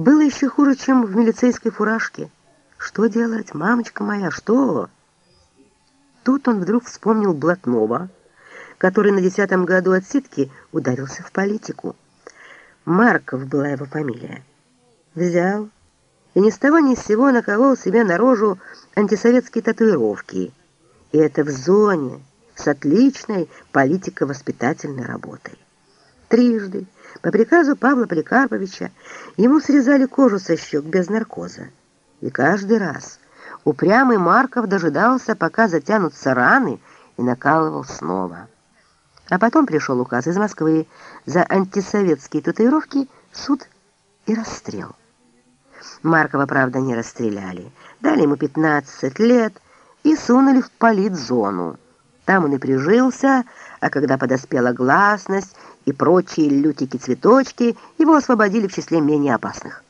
Было еще хуже, чем в милицейской фуражке. Что делать, мамочка моя, что? Тут он вдруг вспомнил Блатного, который на десятом году отсидки ударился в политику. Марков была его фамилия. Взял и ни с того ни с сего наколол себе на рожу антисоветские татуировки. И это в зоне с отличной политико-воспитательной работой. Трижды, по приказу Павла Поликарповича, ему срезали кожу со щек без наркоза. И каждый раз упрямый Марков дожидался, пока затянутся раны, и накалывал снова. А потом пришел указ из Москвы за антисоветские татуировки, суд и расстрел. Маркова, правда, не расстреляли. Дали ему 15 лет и сунули в политзону. Там он и прижился, а когда подоспела гласность и прочие лютики-цветочки, его освободили в числе менее опасных.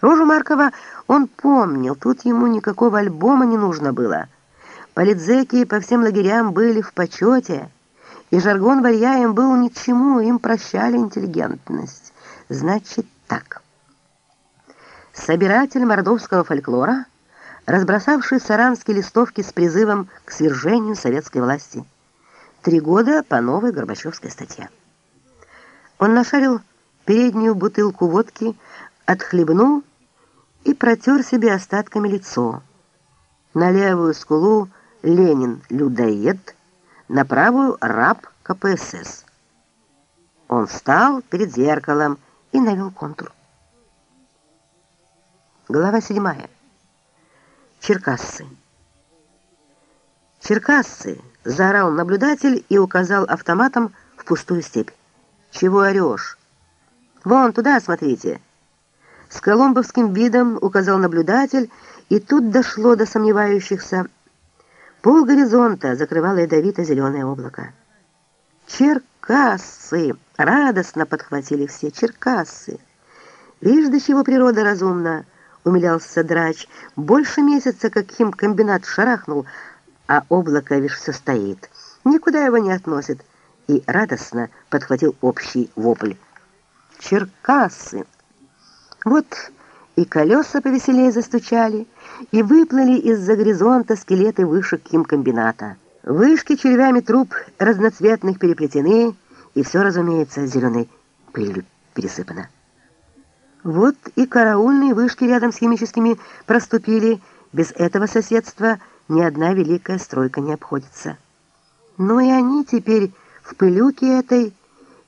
Рожу Маркова он помнил, тут ему никакого альбома не нужно было. Политзеки по всем лагерям были в почете, и жаргон варья им был ни к чему, им прощали интеллигентность. Значит так. Собиратель мордовского фольклора, разбросавший саранские листовки с призывом к свержению советской власти. Три года по новой Горбачевской статье. Он нашарил переднюю бутылку водки, отхлебнул и протер себе остатками лицо. На левую скулу Ленин людоед, на правую раб КПСС. Он встал перед зеркалом и навел контур. Глава седьмая. Черкассы. Черкассы, заорал наблюдатель и указал автоматом в пустую степь. Чего орешь? Вон туда смотрите. С коломбовским видом указал наблюдатель, и тут дошло до сомневающихся. Пол горизонта закрывало ядовито-зеленое облако. «Черкассы!» — радостно подхватили все. «Черкассы!» «Видишь, до чего природа разумна!» — умилялся драч. «Больше месяца, как химкомбинат шарахнул, а облако, видишь, все стоит. Никуда его не относит». И радостно подхватил общий вопль. «Черкассы!» Вот и колеса повеселее застучали, и выплыли из-за горизонта скелеты вышек химкомбината. Вышки червями труб разноцветных переплетены, и все, разумеется, зеленой пылью пересыпано. Вот и караульные вышки рядом с химическими проступили. Без этого соседства ни одна великая стройка не обходится. Но и они теперь в пылюке этой,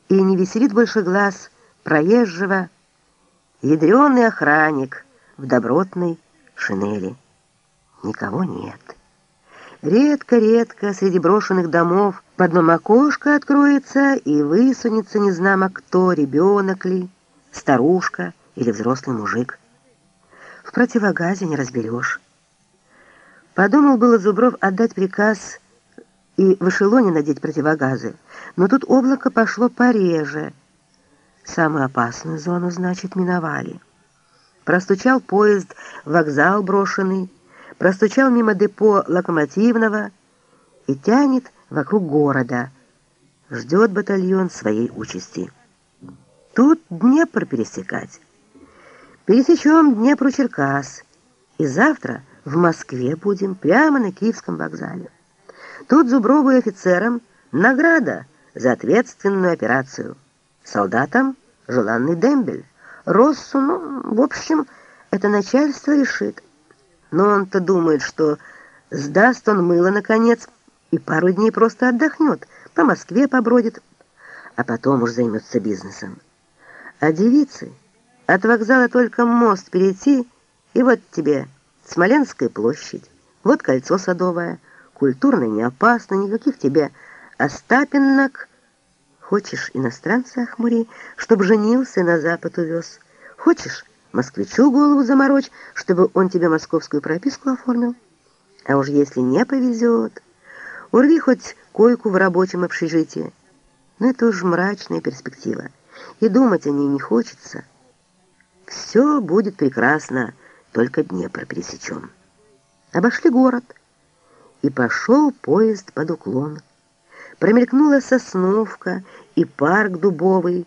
и не веселит больше глаз проезжего, Ядреный охранник в добротной шинели. Никого нет. Редко-редко среди брошенных домов в одном окошко откроется и высунется незнамо кто, ребенок ли, старушка или взрослый мужик. В противогазе не разберешь. Подумал было Зубров отдать приказ и в эшелоне надеть противогазы, но тут облако пошло пореже — Самую опасную зону, значит, миновали. Простучал поезд, вокзал брошенный, простучал мимо депо локомотивного и тянет вокруг города. Ждет батальон своей участи. Тут Днепр пересекать. Пересечем Днепру-Черкас. И завтра в Москве будем, прямо на Киевском вокзале. Тут Зуброву офицерам награда за ответственную операцию. Солдатам желанный дембель. Россу, ну, в общем, это начальство решит. Но он-то думает, что сдаст он мыло, наконец, и пару дней просто отдохнет, по Москве побродит, а потом уж займется бизнесом. А девицы от вокзала только мост перейти, и вот тебе Смоленская площадь, вот кольцо садовое, культурно не опасно, никаких тебе Остапинок, Хочешь иностранца охмури, чтоб женился и на запад увез? Хочешь москвичу голову заморочь, чтобы он тебе московскую прописку оформил? А уж если не повезет, урви хоть койку в рабочем общежитии. Но это уж мрачная перспектива, и думать о ней не хочется. Все будет прекрасно, только Днепр пересечем. Обошли город, и пошел поезд под уклон. Промелькнула сосновка и парк дубовый,